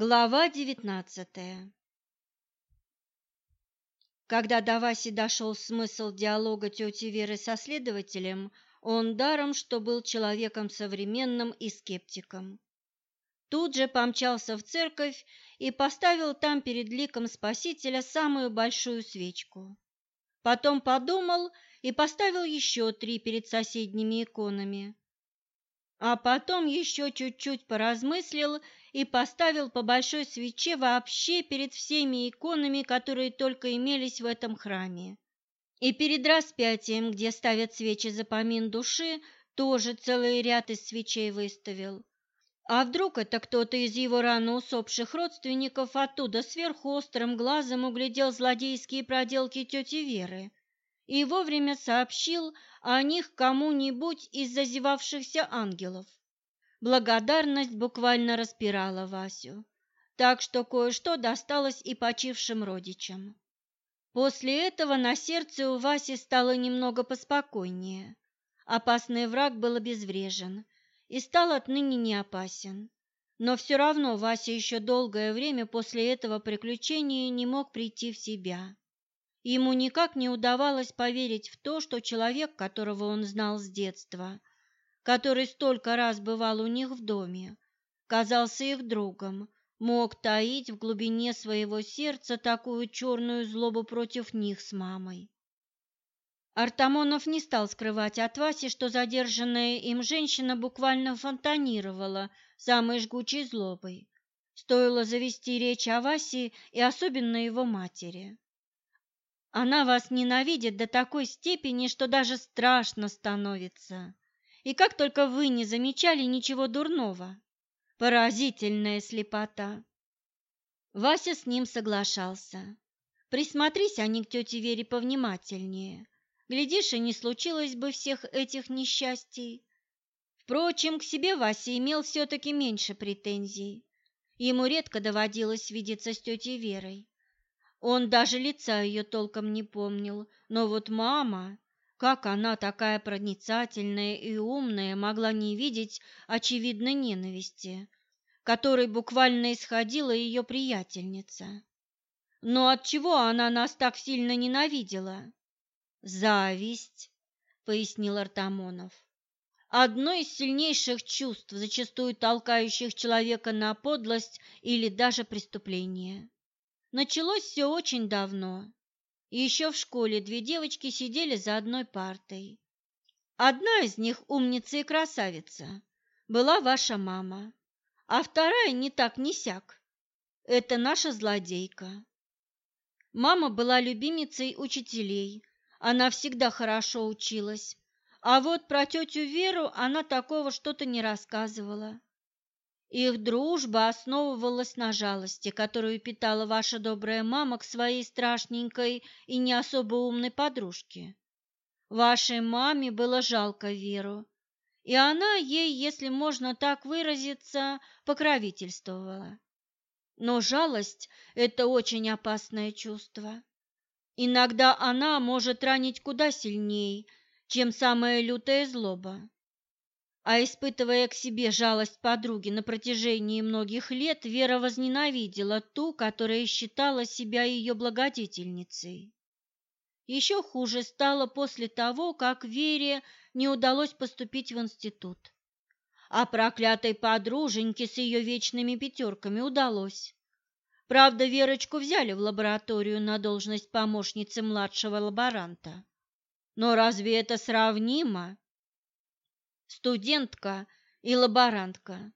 Глава девятнадцатая Когда до Васи дошел смысл диалога тети Веры со следователем, он даром, что был человеком современным и скептиком. Тут же помчался в церковь и поставил там перед ликом Спасителя самую большую свечку. Потом подумал и поставил еще три перед соседними иконами. А потом еще чуть-чуть поразмыслил и поставил по большой свече вообще перед всеми иконами, которые только имелись в этом храме. И перед распятием, где ставят свечи за помин души, тоже целый ряд из свечей выставил. А вдруг это кто-то из его рано усопших родственников оттуда сверху острым глазом углядел злодейские проделки тети Веры и вовремя сообщил о них кому-нибудь из зазевавшихся ангелов. Благодарность буквально распирала Васю, так что кое-что досталось и почившим родичам. После этого на сердце у Васи стало немного поспокойнее. Опасный враг был обезврежен и стал отныне не опасен. Но все равно Вася еще долгое время после этого приключения не мог прийти в себя. Ему никак не удавалось поверить в то, что человек, которого он знал с детства, который столько раз бывал у них в доме, казался их другом, мог таить в глубине своего сердца такую черную злобу против них с мамой. Артамонов не стал скрывать от Васи, что задержанная им женщина буквально фонтанировала самой жгучей злобой. Стоило завести речь о Васе и особенно его матери. Она вас ненавидит до такой степени, что даже страшно становится. И как только вы не замечали ничего дурного. Поразительная слепота. Вася с ним соглашался. Присмотрись они к тете Вере повнимательнее. Глядишь, и не случилось бы всех этих несчастий. Впрочем, к себе Вася имел все-таки меньше претензий. Ему редко доводилось видеться с тетей Верой. Он даже лица ее толком не помнил, но вот мама, как она, такая проницательная и умная, могла не видеть очевидной ненависти, которой буквально исходила ее приятельница. Но от чего она нас так сильно ненавидела? Зависть, пояснил Артамонов. Одно из сильнейших чувств, зачастую толкающих человека на подлость или даже преступление. Началось все очень давно. Еще в школе две девочки сидели за одной партой. Одна из них, умница и красавица, была ваша мама, а вторая не так не сяк. Это наша злодейка. Мама была любимицей учителей, она всегда хорошо училась, а вот про тетю Веру она такого что-то не рассказывала. Их дружба основывалась на жалости, которую питала ваша добрая мама к своей страшненькой и не особо умной подружке. Вашей маме было жалко Веру, и она ей, если можно так выразиться, покровительствовала. Но жалость – это очень опасное чувство. Иногда она может ранить куда сильнее, чем самая лютая злоба. А испытывая к себе жалость подруги на протяжении многих лет, Вера возненавидела ту, которая считала себя ее благодетельницей. Еще хуже стало после того, как Вере не удалось поступить в институт. А проклятой подруженьке с ее вечными пятерками удалось. Правда, Верочку взяли в лабораторию на должность помощницы младшего лаборанта. Но разве это сравнимо? Студентка и лаборантка.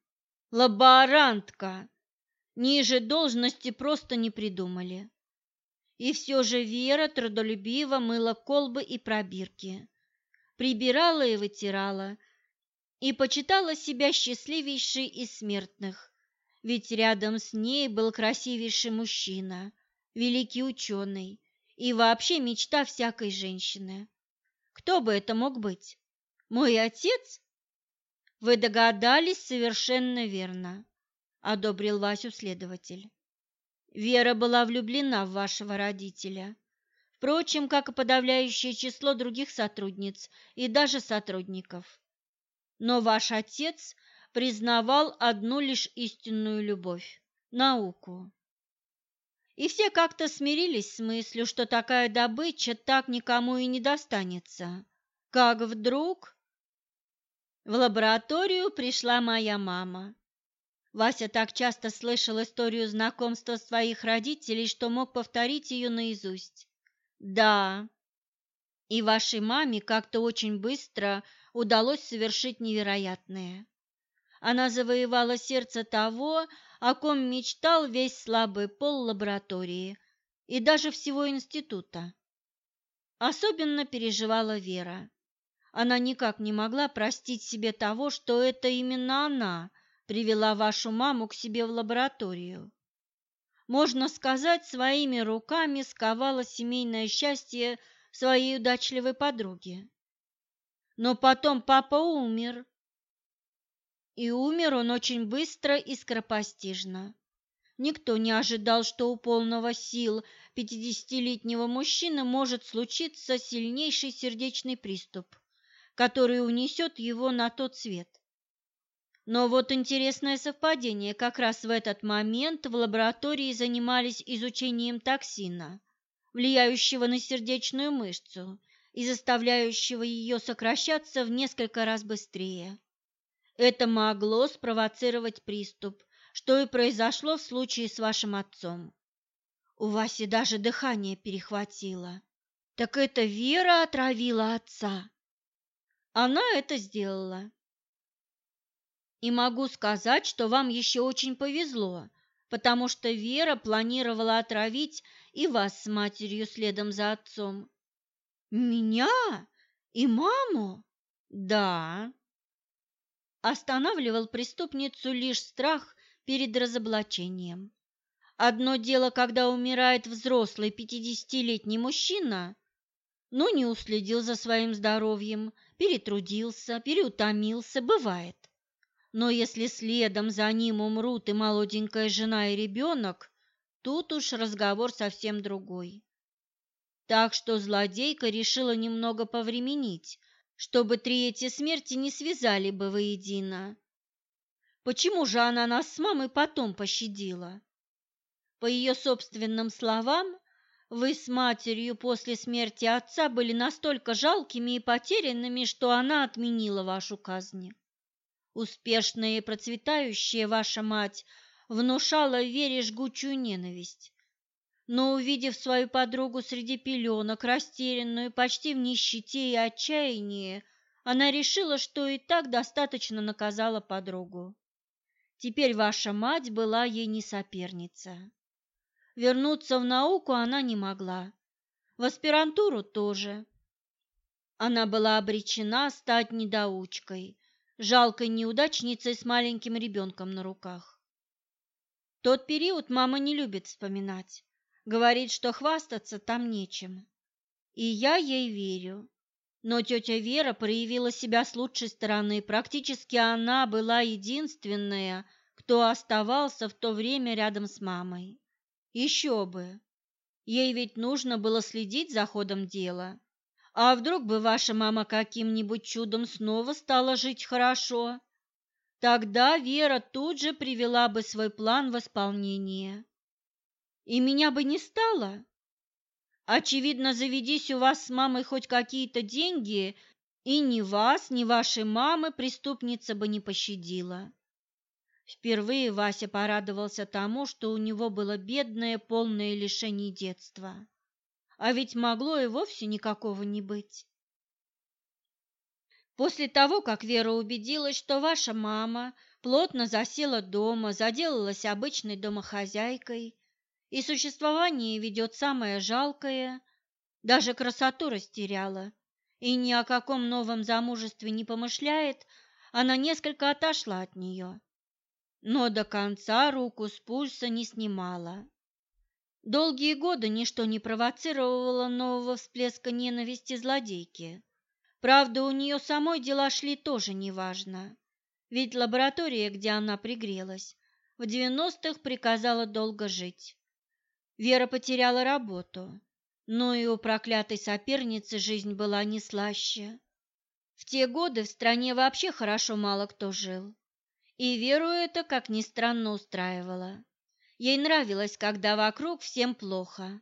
Лаборантка! Ниже должности просто не придумали. И все же Вера трудолюбиво мыла колбы и пробирки, прибирала и вытирала, и почитала себя счастливейшей из смертных, ведь рядом с ней был красивейший мужчина, великий ученый и вообще мечта всякой женщины. Кто бы это мог быть? Мой отец? Вы догадались совершенно верно, одобрил Васю следователь. Вера была влюблена в вашего родителя. Впрочем, как и подавляющее число других сотрудниц и даже сотрудников. Но ваш отец признавал одну лишь истинную любовь науку. И все как-то смирились с мыслью, что такая добыча так никому и не достанется. Как вдруг в лабораторию пришла моя мама. Вася так часто слышал историю знакомства своих родителей, что мог повторить ее наизусть. Да, и вашей маме как-то очень быстро удалось совершить невероятное. Она завоевала сердце того, о ком мечтал весь слабый пол лаборатории и даже всего института. Особенно переживала Вера. Она никак не могла простить себе того, что это именно она привела вашу маму к себе в лабораторию. Можно сказать, своими руками сковала семейное счастье своей удачливой подруги. Но потом папа умер. И умер он очень быстро и скоропостижно. Никто не ожидал, что у полного сил пятидесятилетнего мужчины может случиться сильнейший сердечный приступ, который унесет его на тот свет. Но вот интересное совпадение, как раз в этот момент в лаборатории занимались изучением токсина – влияющего на сердечную мышцу и заставляющего ее сокращаться в несколько раз быстрее. Это могло спровоцировать приступ, что и произошло в случае с вашим отцом. У Васи даже дыхание перехватило. Так это Вера отравила отца. Она это сделала. И могу сказать, что вам еще очень повезло, потому что Вера планировала отравить и вас с матерью следом за отцом. Меня и маму? Да. Останавливал преступницу лишь страх перед разоблачением. Одно дело, когда умирает взрослый пятидесятилетний мужчина, но не уследил за своим здоровьем, перетрудился, переутомился, бывает. Но если следом за ним умрут и молоденькая жена, и ребенок, тут уж разговор совсем другой. Так что злодейка решила немного повременить, чтобы три эти смерти не связали бы воедино. Почему же она нас с мамой потом пощадила? По ее собственным словам, вы с матерью после смерти отца были настолько жалкими и потерянными, что она отменила вашу казнь. Успешная и процветающая ваша мать внушала Вере жгучую ненависть. Но, увидев свою подругу среди пеленок, растерянную, почти в нищете и отчаянии, она решила, что и так достаточно наказала подругу. Теперь ваша мать была ей не соперница. Вернуться в науку она не могла, в аспирантуру тоже. Она была обречена стать недоучкой, жалкой неудачницей с маленьким ребенком на руках. Тот период мама не любит вспоминать, говорит, что хвастаться там нечем. И я ей верю. Но тетя Вера проявила себя с лучшей стороны, практически она была единственная, кто оставался в то время рядом с мамой. Еще бы! Ей ведь нужно было следить за ходом дела. А вдруг бы ваша мама каким-нибудь чудом снова стала жить хорошо? Тогда Вера тут же привела бы свой план в исполнение. И меня бы не стало. Очевидно, заведись у вас с мамой хоть какие-то деньги, и ни вас, ни вашей мамы преступница бы не пощадила. Впервые Вася порадовался тому, что у него было бедное, полное лишений детства а ведь могло и вовсе никакого не быть. После того, как Вера убедилась, что ваша мама плотно засела дома, заделалась обычной домохозяйкой, и существование ведет самое жалкое, даже красоту растеряла, и ни о каком новом замужестве не помышляет, она несколько отошла от нее, но до конца руку с пульса не снимала. Долгие годы ничто не провоцировало нового всплеска ненависти злодейки. Правда, у нее самой дела шли тоже неважно. Ведь лаборатория, где она пригрелась, в девяностых приказала долго жить. Вера потеряла работу, но и у проклятой соперницы жизнь была не слаще. В те годы в стране вообще хорошо мало кто жил, и Веру это, как ни странно, устраивало. Ей нравилось, когда вокруг всем плохо.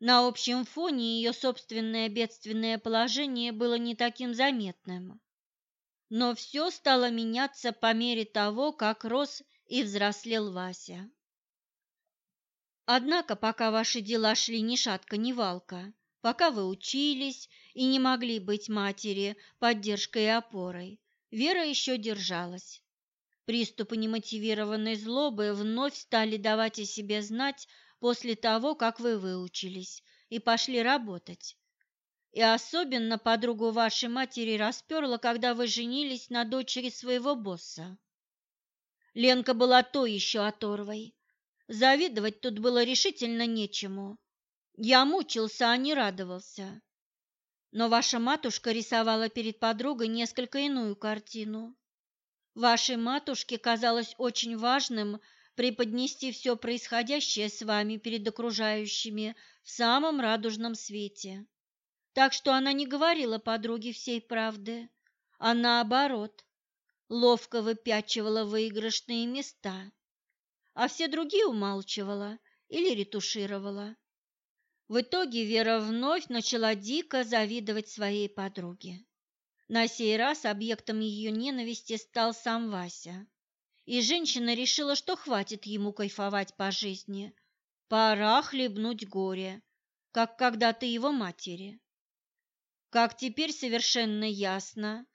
На общем фоне ее собственное бедственное положение было не таким заметным. Но все стало меняться по мере того, как рос и взрослел Вася. Однако, пока ваши дела шли ни шатка, ни валка, пока вы учились и не могли быть матери поддержкой и опорой, Вера еще держалась. Приступы немотивированной злобы вновь стали давать о себе знать после того, как вы выучились и пошли работать. И особенно подругу вашей матери расперла, когда вы женились на дочери своего босса. Ленка была то еще оторвой. Завидовать тут было решительно нечему. Я мучился, а не радовался. Но ваша матушка рисовала перед подругой несколько иную картину. Вашей матушке казалось очень важным преподнести все происходящее с вами перед окружающими в самом радужном свете. Так что она не говорила подруге всей правды, а наоборот, ловко выпячивала выигрышные места, а все другие умалчивала или ретушировала. В итоге Вера вновь начала дико завидовать своей подруге. На сей раз объектом ее ненависти стал сам Вася. И женщина решила, что хватит ему кайфовать по жизни. Пора хлебнуть горе, как когда-то его матери. Как теперь совершенно ясно,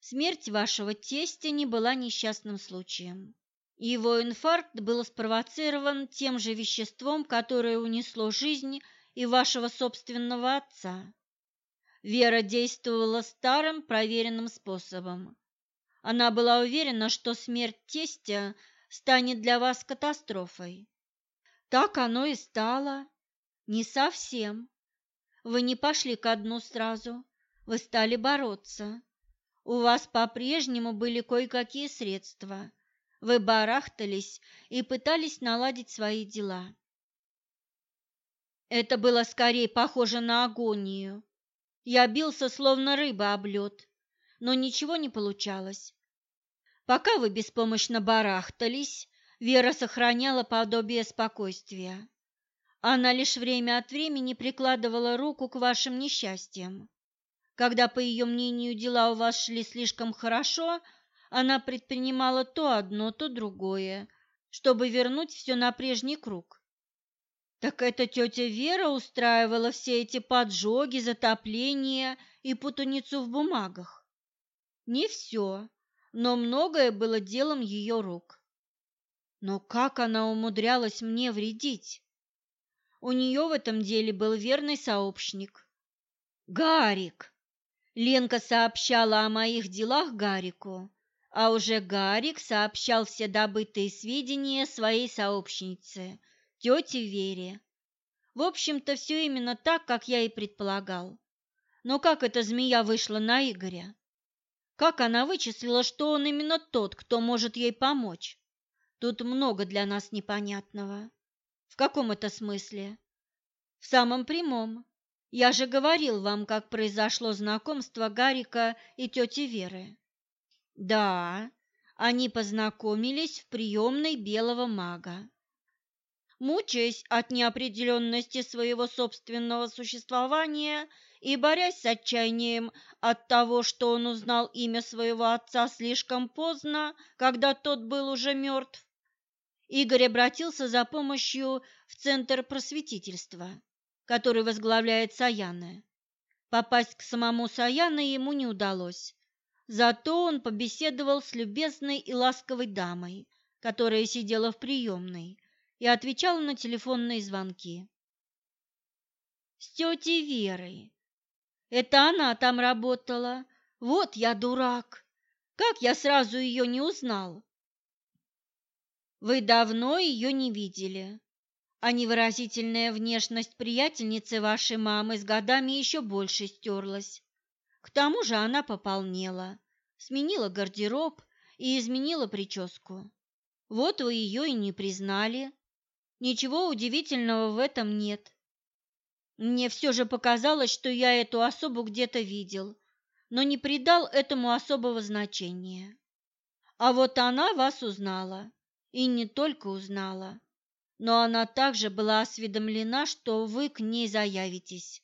смерть вашего тестя не была несчастным случаем. Его инфаркт был спровоцирован тем же веществом, которое унесло жизнь и вашего собственного отца. Вера действовала старым проверенным способом. Она была уверена, что смерть тестя станет для вас катастрофой. Так оно и стало. Не совсем. Вы не пошли ко дну сразу, вы стали бороться. У вас по-прежнему были кое-какие средства. Вы барахтались и пытались наладить свои дела. Это было скорее похоже на агонию, я бился, словно рыба об лед, но ничего не получалось. Пока вы беспомощно барахтались, Вера сохраняла подобие спокойствия. Она лишь время от времени прикладывала руку к вашим несчастьям. Когда, по ее мнению, дела у вас шли слишком хорошо, она предпринимала то одно, то другое, чтобы вернуть все на прежний круг. Так эта тетя Вера устраивала все эти поджоги, затопления и путаницу в бумагах. Не все, но многое было делом ее рук. Но как она умудрялась мне вредить? У нее в этом деле был верный сообщник. Гарик. Ленка сообщала о моих делах Гарику, а уже Гарик сообщал все добытые сведения своей сообщнице – тете Вере. В общем-то, все именно так, как я и предполагал. Но как эта змея вышла на Игоря? Как она вычислила, что он именно тот, кто может ей помочь? Тут много для нас непонятного. В каком это смысле? В самом прямом. Я же говорил вам, как произошло знакомство Гарика и тети Веры. Да, они познакомились в приемной белого мага мучаясь от неопределенности своего собственного существования и борясь с отчаянием от того, что он узнал имя своего отца слишком поздно, когда тот был уже мертв, Игорь обратился за помощью в Центр просветительства, который возглавляет Саяна. Попасть к самому Саяна ему не удалось, зато он побеседовал с любезной и ласковой дамой, которая сидела в приемной, и отвечала на телефонные звонки. С тетей Верой. Это она там работала. Вот я дурак. Как я сразу ее не узнал? Вы давно ее не видели, а невыразительная внешность приятельницы вашей мамы с годами еще больше стерлась. К тому же она пополнела, сменила гардероб и изменила прическу. Вот вы ее и не признали. Ничего удивительного в этом нет. Мне все же показалось, что я эту особу где-то видел, но не придал этому особого значения. А вот она вас узнала, и не только узнала. но она также была осведомлена, что вы к ней заявитесь.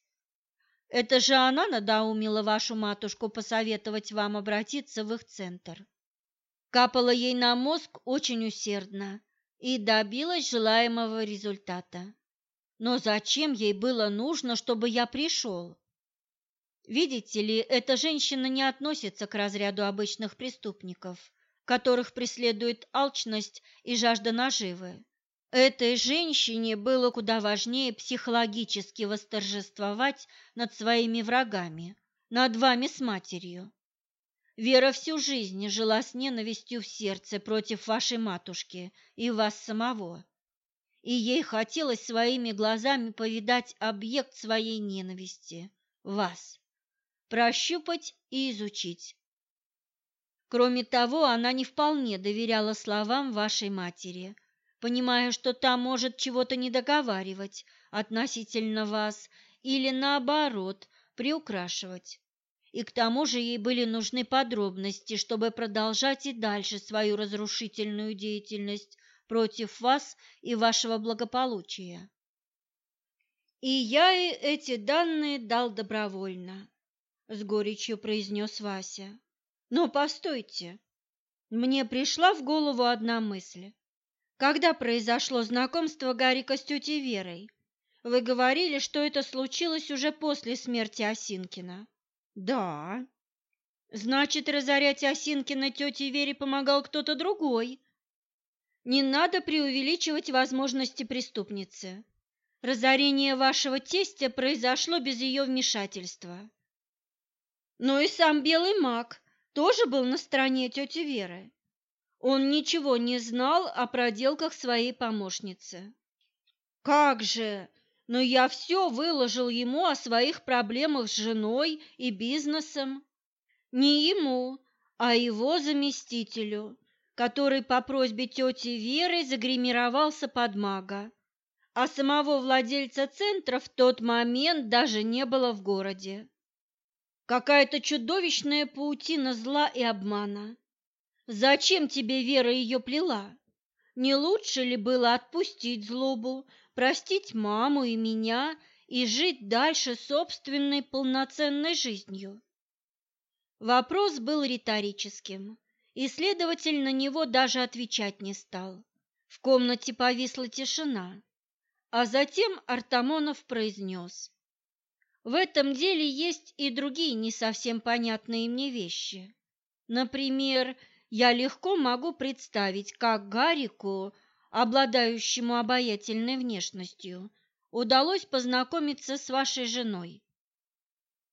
Это же она надоумила вашу матушку посоветовать вам обратиться в их центр. Капала ей на мозг очень усердно и добилась желаемого результата. Но зачем ей было нужно, чтобы я пришел? Видите ли, эта женщина не относится к разряду обычных преступников, которых преследует алчность и жажда наживы. Этой женщине было куда важнее психологически восторжествовать над своими врагами, над вами с матерью. Вера всю жизнь жила с ненавистью в сердце против вашей матушки и вас самого. И ей хотелось своими глазами повидать объект своей ненависти – вас, прощупать и изучить. Кроме того, она не вполне доверяла словам вашей матери – понимая, что та может чего-то не договаривать относительно вас или наоборот приукрашивать. И к тому же ей были нужны подробности, чтобы продолжать и дальше свою разрушительную деятельность против вас и вашего благополучия. И я и эти данные дал добровольно, с горечью произнес Вася. Но постойте, мне пришла в голову одна мысль. Когда произошло знакомство Гарика с тетей Верой? Вы говорили, что это случилось уже после смерти Осинкина. Да. Значит, разорять Осинкина тете Вере помогал кто-то другой. Не надо преувеличивать возможности преступницы. Разорение вашего тестя произошло без ее вмешательства. Но и сам белый маг тоже был на стороне тети Веры. Он ничего не знал о проделках своей помощницы. Как же! Но я все выложил ему о своих проблемах с женой и бизнесом. Не ему, а его заместителю, который по просьбе тети Веры загримировался под мага. А самого владельца центра в тот момент даже не было в городе. Какая-то чудовищная паутина зла и обмана. Зачем тебе Вера ее плела? Не лучше ли было отпустить злобу, простить маму и меня и жить дальше собственной полноценной жизнью? Вопрос был риторическим, и следователь на него даже отвечать не стал. В комнате повисла тишина, а затем Артамонов произнес. В этом деле есть и другие не совсем понятные мне вещи. Например, я легко могу представить, как Гарику, обладающему обаятельной внешностью, удалось познакомиться с вашей женой.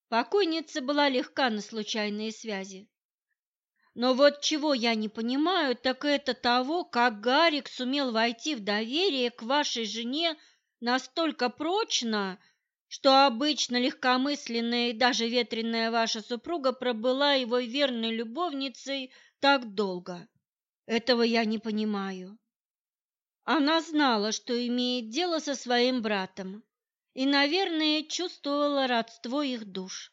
Покойница была легка на случайные связи. Но вот чего я не понимаю, так это того, как Гарик сумел войти в доверие к вашей жене настолько прочно, что обычно легкомысленная и даже ветреная ваша супруга пробыла его верной любовницей так долго? Этого я не понимаю. Она знала, что имеет дело со своим братом, и, наверное, чувствовала родство их душ.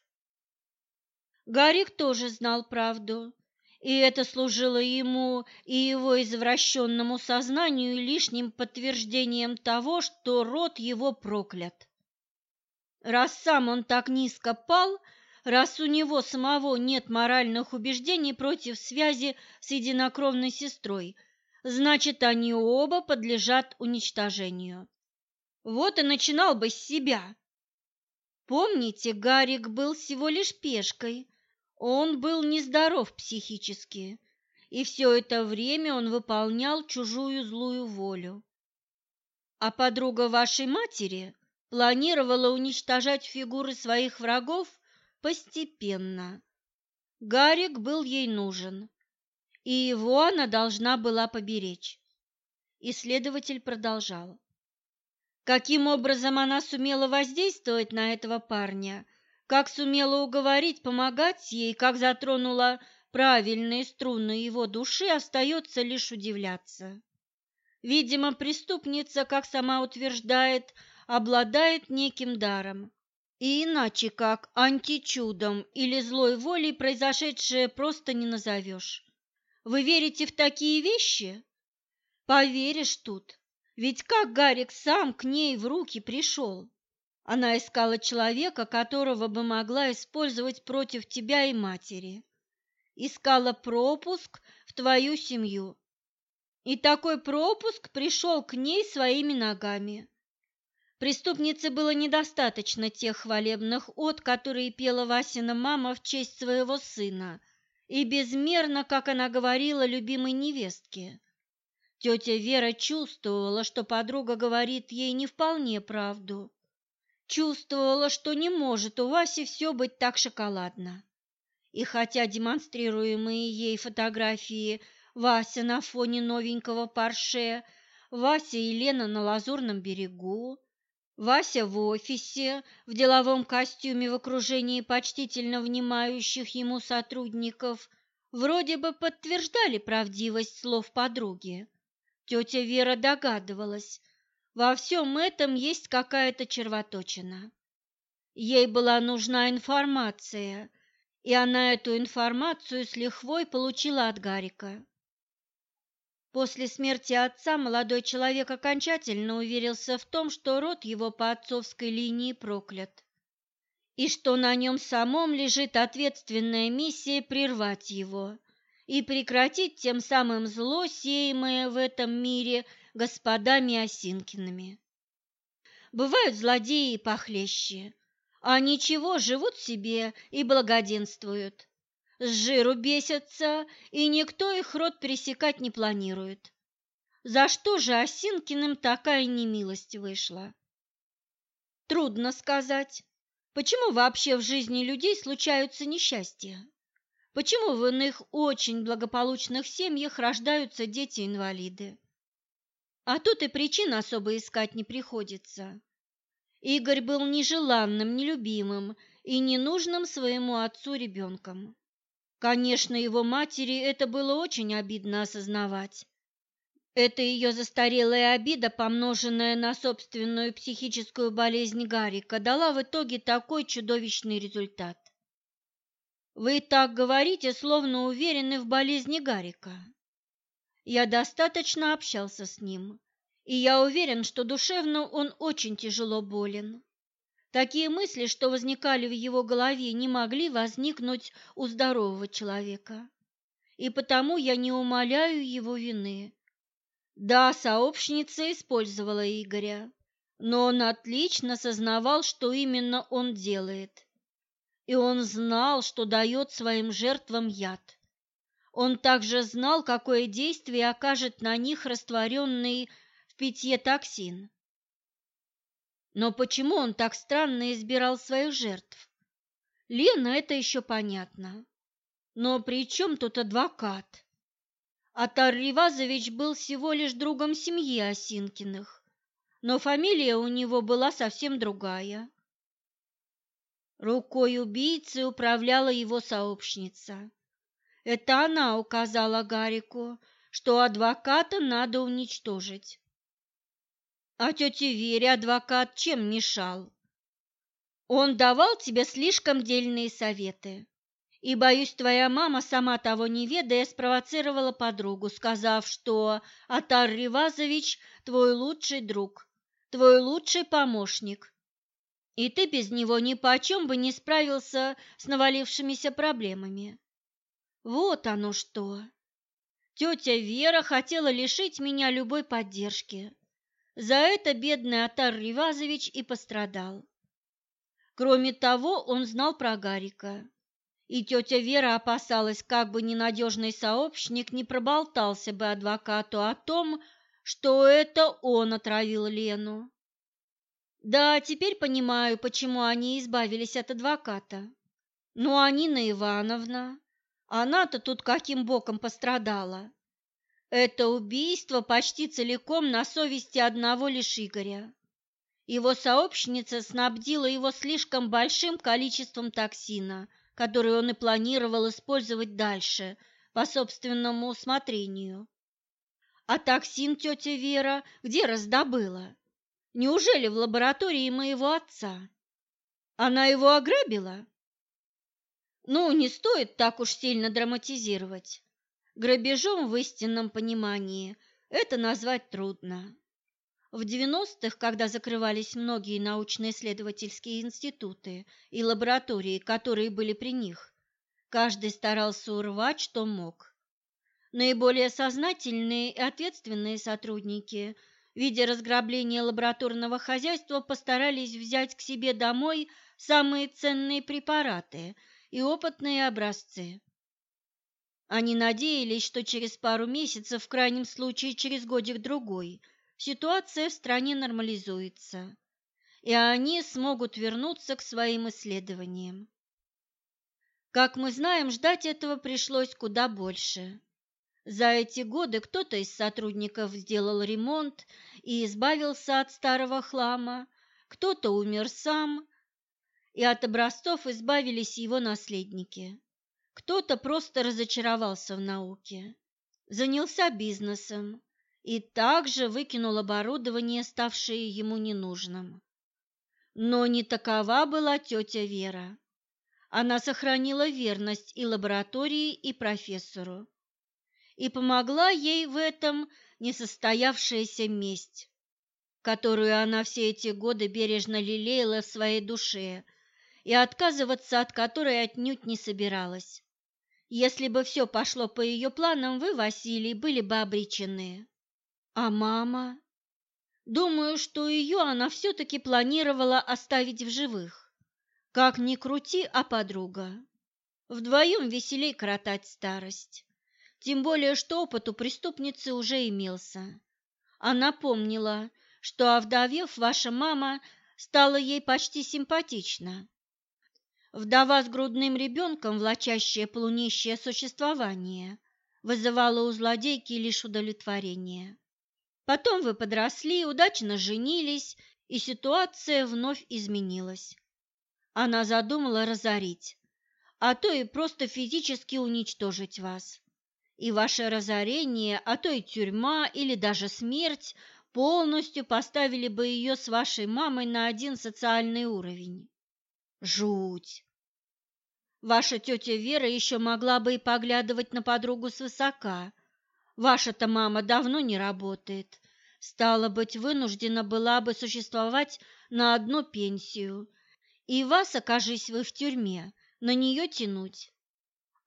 Гарик тоже знал правду, и это служило ему и его извращенному сознанию лишним подтверждением того, что род его проклят. Раз сам он так низко пал, раз у него самого нет моральных убеждений против связи с единокровной сестрой, значит, они оба подлежат уничтожению. Вот и начинал бы с себя. Помните, Гарик был всего лишь пешкой, он был нездоров психически, и все это время он выполнял чужую злую волю. А подруга вашей матери планировала уничтожать фигуры своих врагов постепенно. Гарик был ей нужен, и его она должна была поберечь. Исследователь продолжал. Каким образом она сумела воздействовать на этого парня, как сумела уговорить помогать ей, как затронула правильные струны его души, остается лишь удивляться. Видимо, преступница, как сама утверждает, обладает неким даром, и иначе как античудом или злой волей произошедшее просто не назовешь. Вы верите в такие вещи? Поверишь тут. Ведь как Гарик сам к ней в руки пришел? Она искала человека, которого бы могла использовать против тебя и матери. Искала пропуск в твою семью. И такой пропуск пришел к ней своими ногами. Преступнице было недостаточно тех хвалебных от, которые пела Васина мама в честь своего сына, и безмерно, как она говорила, любимой невестке. Тетя Вера чувствовала, что подруга говорит ей не вполне правду. Чувствовала, что не может у Васи все быть так шоколадно. И хотя демонстрируемые ей фотографии Вася на фоне новенького парше, Вася и Лена на Лазурном берегу, Вася в офисе, в деловом костюме в окружении почтительно внимающих ему сотрудников, вроде бы подтверждали правдивость слов подруги. Тетя Вера догадывалась, во всем этом есть какая-то червоточина. Ей была нужна информация, и она эту информацию с лихвой получила от Гарика. После смерти отца молодой человек окончательно уверился в том, что род его по отцовской линии проклят, и что на нем самом лежит ответственная миссия прервать его и прекратить тем самым зло, сеемое в этом мире господами Осинкиными. Бывают злодеи и похлеще, а ничего, живут себе и благоденствуют с жиру бесятся, и никто их рот пересекать не планирует. За что же Осинкиным такая немилость вышла? Трудно сказать. Почему вообще в жизни людей случаются несчастья? Почему в иных очень благополучных семьях рождаются дети-инвалиды? А тут и причин особо искать не приходится. Игорь был нежеланным, нелюбимым и ненужным своему отцу ребенком. Конечно, его матери это было очень обидно осознавать. Это ее застарелая обида, помноженная на собственную психическую болезнь Гарика, дала в итоге такой чудовищный результат. Вы так говорите, словно уверены в болезни Гарика. Я достаточно общался с ним, и я уверен, что душевно он очень тяжело болен. Такие мысли, что возникали в его голове, не могли возникнуть у здорового человека. И потому я не умоляю его вины. Да, сообщница использовала Игоря, но он отлично сознавал, что именно он делает. И он знал, что дает своим жертвам яд. Он также знал, какое действие окажет на них растворенный в питье токсин. Но почему он так странно избирал своих жертв? Лена, это еще понятно. Но при чем тут адвокат? Атар Ривазович был всего лишь другом семьи Осинкиных, но фамилия у него была совсем другая. Рукой убийцы управляла его сообщница. Это она указала Гарику, что адвоката надо уничтожить. А тете Вере адвокат чем мешал? Он давал тебе слишком дельные советы. И, боюсь, твоя мама, сама того не ведая, спровоцировала подругу, сказав, что Атар Ривазович твой лучший друг, твой лучший помощник. И ты без него ни по чем бы не справился с навалившимися проблемами. Вот оно что. Тетя Вера хотела лишить меня любой поддержки. За это бедный Атар Ривазович и пострадал. Кроме того, он знал про Гарика. И тетя Вера опасалась, как бы ненадежный сообщник не проболтался бы адвокату о том, что это он отравил Лену. Да, теперь понимаю, почему они избавились от адвоката. Но Анина Ивановна, она-то тут каким боком пострадала? Это убийство почти целиком на совести одного лишь Игоря. Его сообщница снабдила его слишком большим количеством токсина, который он и планировал использовать дальше, по собственному усмотрению. А токсин тетя Вера где раздобыла? Неужели в лаборатории моего отца? Она его ограбила? Ну, не стоит так уж сильно драматизировать. Грабежом в истинном понимании это назвать трудно. В 90-х, когда закрывались многие научно-исследовательские институты и лаборатории, которые были при них, каждый старался урвать, что мог. Наиболее сознательные и ответственные сотрудники, видя разграбление лабораторного хозяйства, постарались взять к себе домой самые ценные препараты и опытные образцы. Они надеялись, что через пару месяцев, в крайнем случае через годик-другой, ситуация в стране нормализуется, и они смогут вернуться к своим исследованиям. Как мы знаем, ждать этого пришлось куда больше. За эти годы кто-то из сотрудников сделал ремонт и избавился от старого хлама, кто-то умер сам, и от образцов избавились его наследники. Кто-то просто разочаровался в науке, занялся бизнесом и также выкинул оборудование, ставшее ему ненужным. Но не такова была тетя Вера. Она сохранила верность и лаборатории, и профессору. И помогла ей в этом несостоявшаяся месть, которую она все эти годы бережно лелеяла в своей душе и отказываться от которой отнюдь не собиралась. Если бы все пошло по ее планам, вы, Василий, были бы обречены. А мама? Думаю, что ее она все-таки планировала оставить в живых. Как ни крути, а подруга. Вдвоем веселей коротать старость. Тем более, что опыт у преступницы уже имелся. Она помнила, что, овдовев, ваша мама стала ей почти симпатична. Вдова с грудным ребенком, влачащая полунищее существование, вызывала у злодейки лишь удовлетворение. Потом вы подросли, удачно женились, и ситуация вновь изменилась. Она задумала разорить, а то и просто физически уничтожить вас. И ваше разорение, а то и тюрьма или даже смерть полностью поставили бы ее с вашей мамой на один социальный уровень. Жуть! Ваша тетя Вера еще могла бы и поглядывать на подругу свысока. Ваша-то мама давно не работает. Стало быть, вынуждена была бы существовать на одну пенсию. И вас, окажись вы в тюрьме, на нее тянуть.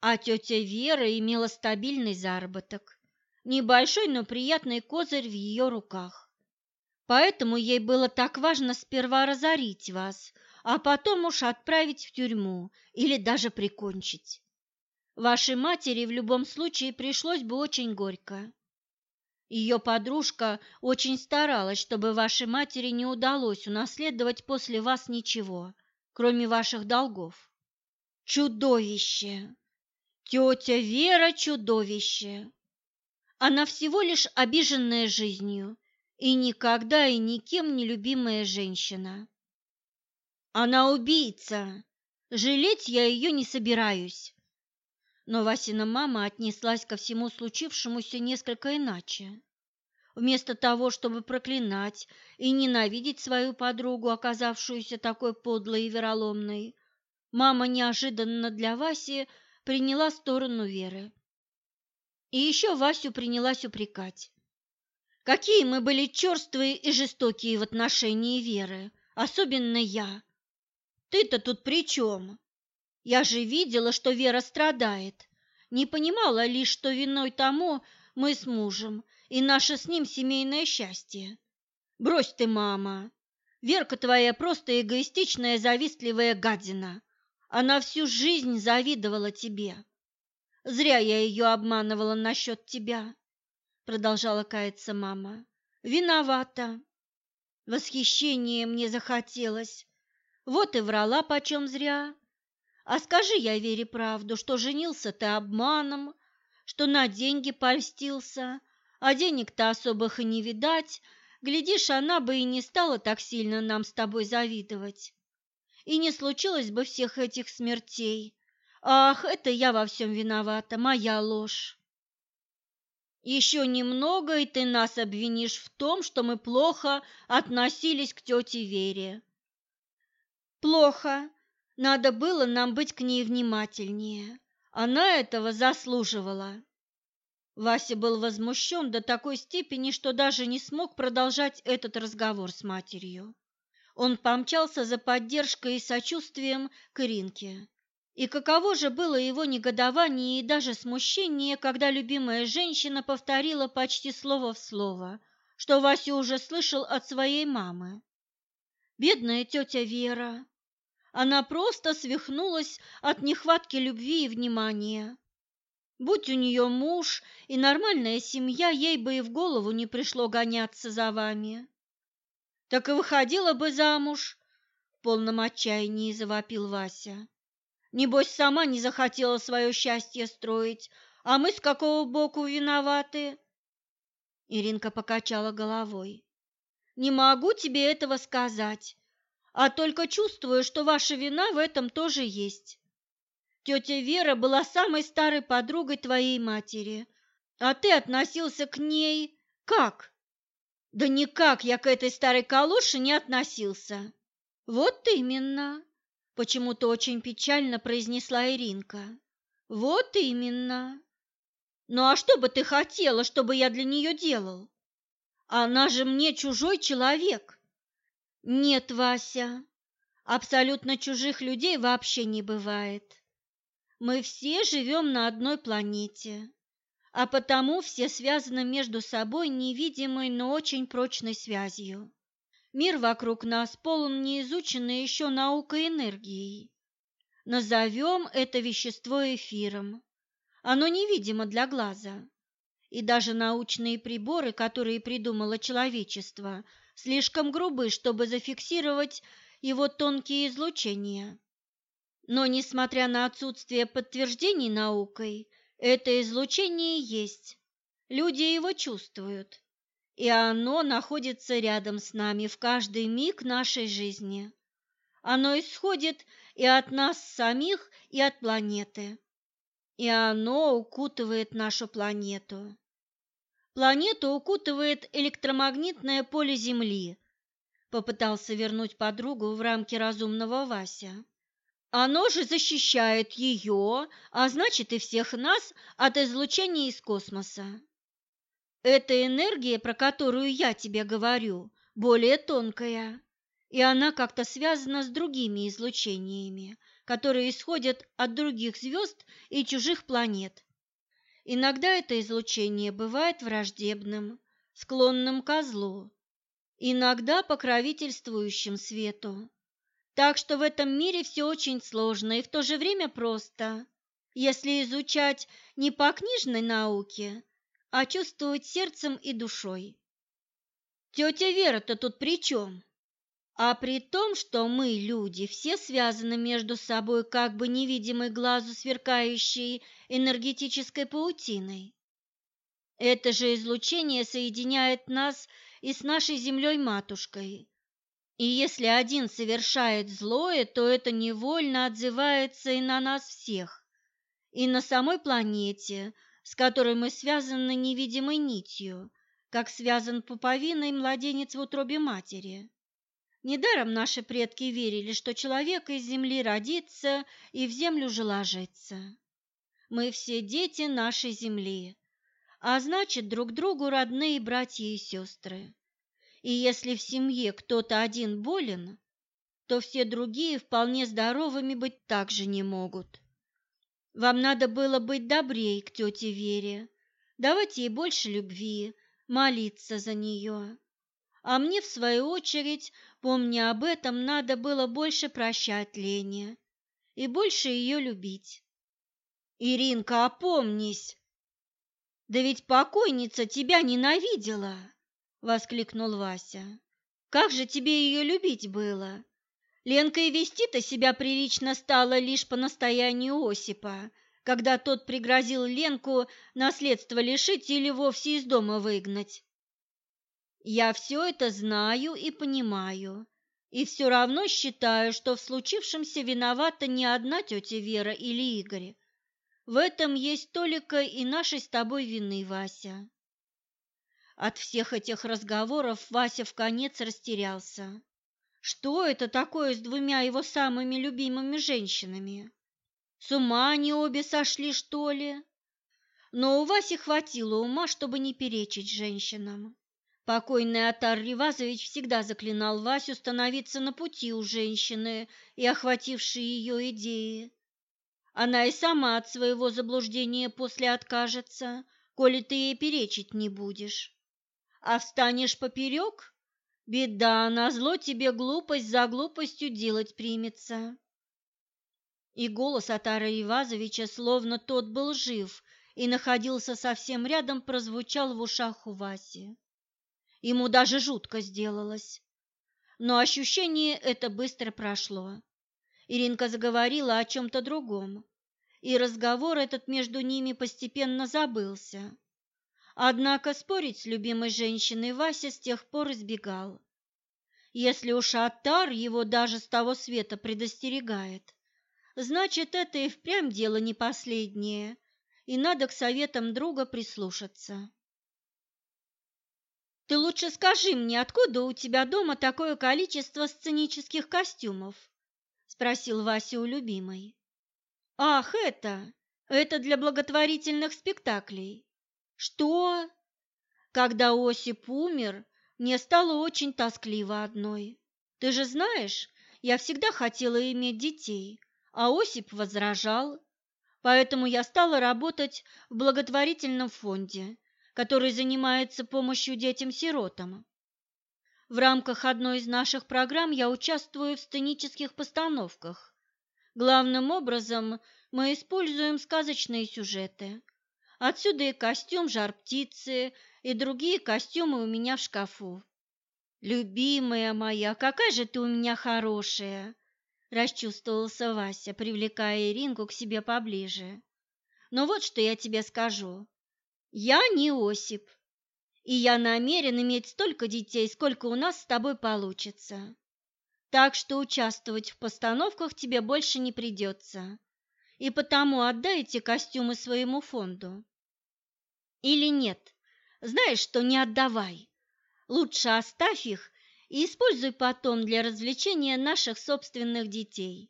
А тетя Вера имела стабильный заработок. Небольшой, но приятный козырь в ее руках. Поэтому ей было так важно сперва разорить вас, а потом уж отправить в тюрьму или даже прикончить. Вашей матери в любом случае пришлось бы очень горько. Ее подружка очень старалась, чтобы вашей матери не удалось унаследовать после вас ничего, кроме ваших долгов. Чудовище! Тетя Вера – чудовище! Она всего лишь обиженная жизнью и никогда и никем не любимая женщина. Она убийца. Жалеть я ее не собираюсь. Но Васина мама отнеслась ко всему случившемуся несколько иначе. Вместо того, чтобы проклинать и ненавидеть свою подругу, оказавшуюся такой подлой и вероломной, мама неожиданно для Васи приняла сторону Веры. И еще Васю принялась упрекать. Какие мы были черствые и жестокие в отношении Веры, особенно я. Ты-то тут при чем? Я же видела, что Вера страдает. Не понимала лишь, что виной тому мы с мужем и наше с ним семейное счастье. Брось ты, мама. Верка твоя просто эгоистичная, завистливая гадина. Она всю жизнь завидовала тебе. Зря я ее обманывала насчет тебя, продолжала каяться мама. Виновата. Восхищение мне захотелось, вот и врала почем зря. А скажи я Вере правду, что женился ты обманом, что на деньги польстился, а денег-то особых и не видать, глядишь, она бы и не стала так сильно нам с тобой завидовать. И не случилось бы всех этих смертей. Ах, это я во всем виновата, моя ложь. Еще немного, и ты нас обвинишь в том, что мы плохо относились к тете Вере. Плохо. Надо было нам быть к ней внимательнее. Она этого заслуживала. Вася был возмущен до такой степени, что даже не смог продолжать этот разговор с матерью. Он помчался за поддержкой и сочувствием к Иринке. И каково же было его негодование и даже смущение, когда любимая женщина повторила почти слово в слово, что Вася уже слышал от своей мамы. Бедная тетя Вера. Она просто свихнулась от нехватки любви и внимания. Будь у нее муж и нормальная семья, ей бы и в голову не пришло гоняться за вами. Так и выходила бы замуж, в полном отчаянии завопил Вася. Небось, сама не захотела свое счастье строить, а мы с какого боку виноваты? Иринка покачала головой. Не могу тебе этого сказать, а только чувствую, что ваша вина в этом тоже есть. Тетя Вера была самой старой подругой твоей матери, а ты относился к ней как? Да никак я к этой старой калоше не относился. Вот именно, почему-то очень печально произнесла Иринка. Вот именно. Ну а что бы ты хотела, чтобы я для нее делал? Она же мне чужой человек. Нет, Вася, абсолютно чужих людей вообще не бывает. Мы все живем на одной планете, а потому все связаны между собой невидимой, но очень прочной связью. Мир вокруг нас полон неизученной еще наукой энергией. Назовем это вещество эфиром. Оно невидимо для глаза. И даже научные приборы, которые придумало человечество, слишком грубы, чтобы зафиксировать его тонкие излучения. Но, несмотря на отсутствие подтверждений наукой, это излучение есть. Люди его чувствуют, и оно находится рядом с нами в каждый миг нашей жизни. Оно исходит и от нас самих, и от планеты. И оно укутывает нашу планету. Планету укутывает электромагнитное поле Земли, попытался вернуть подругу в рамки разумного Вася. Оно же защищает ее, а значит и всех нас от излучения из космоса. Эта энергия, про которую я тебе говорю, более тонкая, и она как-то связана с другими излучениями, которые исходят от других звезд и чужих планет. Иногда это излучение бывает враждебным, склонным ко злу, иногда покровительствующим свету. Так что в этом мире все очень сложно и в то же время просто, если изучать не по книжной науке, а чувствовать сердцем и душой. Тетя Вера-то тут при чем? А при том, что мы, люди, все связаны между собой как бы невидимой глазу сверкающей энергетической паутиной. Это же излучение соединяет нас и с нашей Землей-матушкой, и если один совершает злое, то это невольно отзывается и на нас всех, и на самой планете, с которой мы связаны невидимой нитью, как связан пуповиной младенец в утробе матери. Недаром наши предки верили, что человек из земли родится и в землю же ложится. Мы все дети нашей земли, а значит, друг другу родные братья и сестры. И если в семье кто-то один болен, то все другие вполне здоровыми быть также не могут. Вам надо было быть добрее к тете Вере, давать ей больше любви, молиться за нее. А мне, в свою очередь, помня об этом, надо было больше прощать Лене и больше ее любить. Иринка, опомнись! Да ведь покойница тебя ненавидела воскликнул Вася. Как же тебе ее любить было? Ленка и вести-то себя прилично стала лишь по настоянию Осипа, когда тот пригрозил Ленку наследство лишить или вовсе из дома выгнать. Я все это знаю и понимаю, и все равно считаю, что в случившемся виновата не одна тетя Вера или Игорь. В этом есть только и нашей с тобой вины, Вася. От всех этих разговоров Вася в конец растерялся. Что это такое с двумя его самыми любимыми женщинами? С ума они обе сошли, что ли? но у Васи хватило ума, чтобы не перечить женщинам. Покойный Атар Ривазович всегда заклинал Васю становиться на пути у женщины и охватившей ее идеи. Она и сама от своего заблуждения после откажется, коли ты ей перечить не будешь. А встанешь поперек? Беда, назло тебе глупость за глупостью делать примется. И голос Атара Ивазовича, словно тот был жив и находился совсем рядом, прозвучал в ушах у Васи. Ему даже жутко сделалось. Но ощущение это быстро прошло. Иринка заговорила о чем-то другом, и разговор этот между ними постепенно забылся. Однако спорить с любимой женщиной Вася с тех пор избегал. Если уж Атар его даже с того света предостерегает, значит, это и впрямь дело не последнее, и надо к советам друга прислушаться. «Ты лучше скажи мне, откуда у тебя дома такое количество сценических костюмов?» – спросил Вася у любимой. «Ах, это! Это для благотворительных спектаклей!» «Что?» Когда Осип умер, мне стало очень тоскливо одной. Ты же знаешь, я всегда хотела иметь детей, а Осип возражал. Поэтому я стала работать в благотворительном фонде, который занимается помощью детям-сиротам. В рамках одной из наших программ я участвую в сценических постановках. Главным образом мы используем сказочные сюжеты. Отсюда и костюм жар-птицы, и другие костюмы у меня в шкафу. Любимая моя, какая же ты у меня хорошая! расчувствовался Вася, привлекая Иринку к себе поближе. Но вот что я тебе скажу. Я не Осип, и я намерен иметь столько детей, сколько у нас с тобой получится. Так что участвовать в постановках тебе больше не придется. И потому отдай эти костюмы своему фонду. Или нет? Знаешь что, не отдавай. Лучше оставь их и используй потом для развлечения наших собственных детей.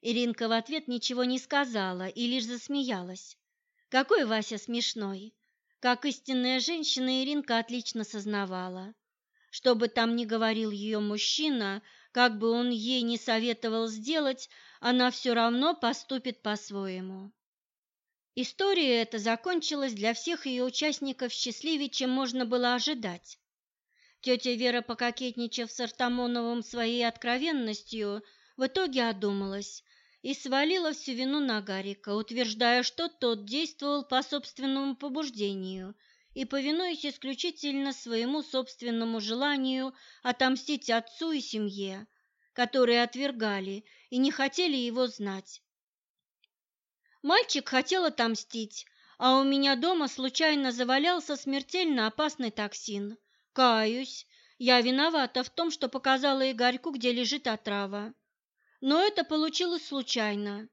Иринка в ответ ничего не сказала и лишь засмеялась. Какой Вася смешной! Как истинная женщина Иринка отлично сознавала. Что бы там ни говорил ее мужчина, как бы он ей не советовал сделать, она все равно поступит по-своему. История эта закончилась для всех ее участников счастливее, чем можно было ожидать. Тетя Вера, пококетничав с Артамоновым своей откровенностью, в итоге одумалась и свалила всю вину на Гарика, утверждая, что тот действовал по собственному побуждению и повинуясь исключительно своему собственному желанию отомстить отцу и семье, которые отвергали и не хотели его знать. Мальчик хотел отомстить, а у меня дома случайно завалялся смертельно опасный токсин – Каюсь, я виновата в том, что показала Игорьку, где лежит отрава. Но это получилось случайно.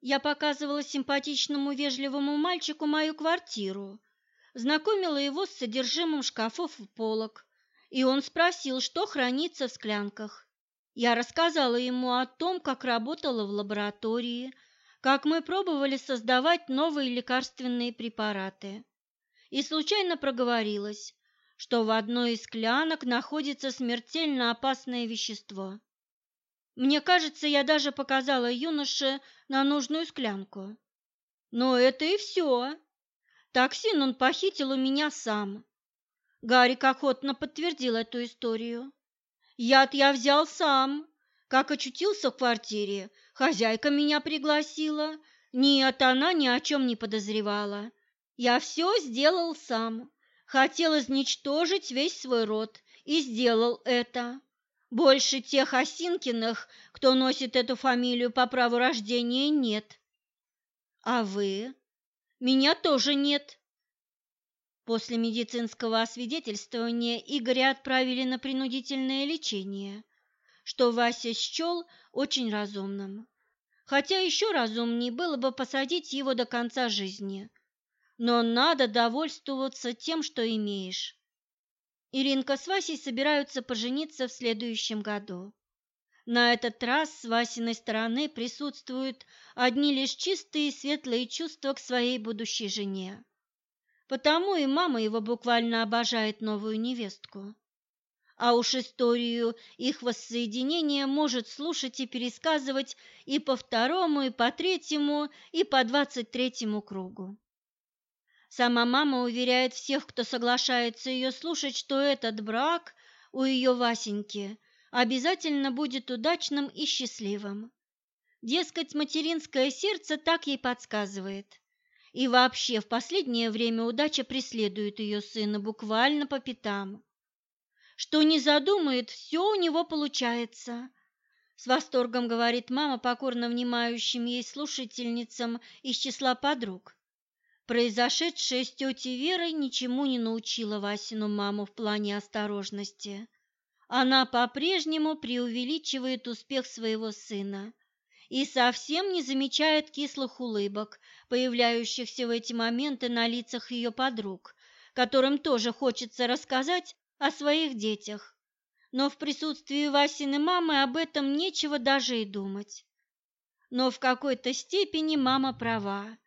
Я показывала симпатичному вежливому мальчику мою квартиру, знакомила его с содержимым шкафов и полок, и он спросил, что хранится в склянках. Я рассказала ему о том, как работала в лаборатории, как мы пробовали создавать новые лекарственные препараты. И случайно проговорилась, что в одной из склянок находится смертельно опасное вещество. Мне кажется, я даже показала юноше на нужную склянку. Но это и все. Токсин он похитил у меня сам. Гарик охотно подтвердил эту историю. Яд я взял сам. Как очутился в квартире, хозяйка меня пригласила. Нет, она ни о чем не подозревала. Я все сделал сам хотел изничтожить весь свой род и сделал это. Больше тех Осинкиных, кто носит эту фамилию по праву рождения, нет. А вы? Меня тоже нет. После медицинского освидетельствования Игоря отправили на принудительное лечение, что Вася счел очень разумным. Хотя еще разумнее было бы посадить его до конца жизни – но надо довольствоваться тем, что имеешь. Иринка с Васей собираются пожениться в следующем году. На этот раз с Васиной стороны присутствуют одни лишь чистые и светлые чувства к своей будущей жене. Потому и мама его буквально обожает новую невестку. А уж историю их воссоединения может слушать и пересказывать и по второму, и по третьему, и по двадцать третьему кругу. Сама мама уверяет всех, кто соглашается ее слушать, что этот брак у ее Васеньки обязательно будет удачным и счастливым. Дескать, материнское сердце так ей подсказывает. И вообще, в последнее время удача преследует ее сына буквально по пятам. Что не задумает, все у него получается. С восторгом говорит мама покорно внимающим ей слушательницам из числа подруг. Произошедшее с тетей Верой ничему не научило Васину маму в плане осторожности. Она по-прежнему преувеличивает успех своего сына и совсем не замечает кислых улыбок, появляющихся в эти моменты на лицах ее подруг, которым тоже хочется рассказать о своих детях. Но в присутствии Васиной мамы об этом нечего даже и думать. Но в какой-то степени мама права.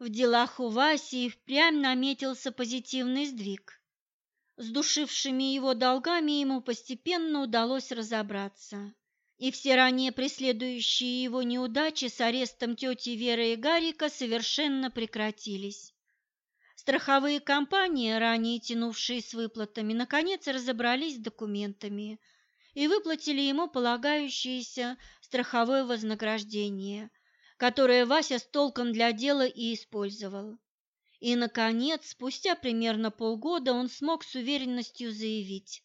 В делах у Васи впрямь наметился позитивный сдвиг. С душившими его долгами ему постепенно удалось разобраться, и все ранее преследующие его неудачи с арестом тети Веры и Гарика совершенно прекратились. Страховые компании, ранее тянувшие с выплатами, наконец разобрались с документами и выплатили ему полагающееся страховое вознаграждение – которое Вася с толком для дела и использовал. И, наконец, спустя примерно полгода он смог с уверенностью заявить.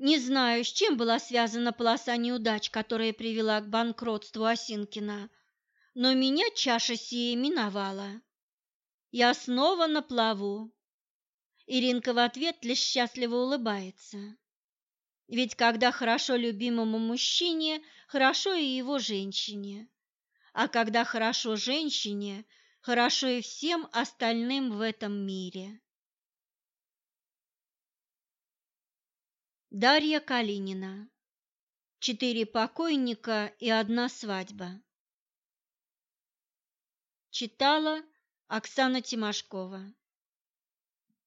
Не знаю, с чем была связана полоса неудач, которая привела к банкротству Осинкина, но меня чаша сия миновала. Я снова на плаву. Иринка в ответ лишь счастливо улыбается. Ведь когда хорошо любимому мужчине, хорошо и его женщине. А когда хорошо женщине, хорошо и всем остальным в этом мире. Дарья Калинина. Четыре покойника и одна свадьба. Читала Оксана Тимошкова.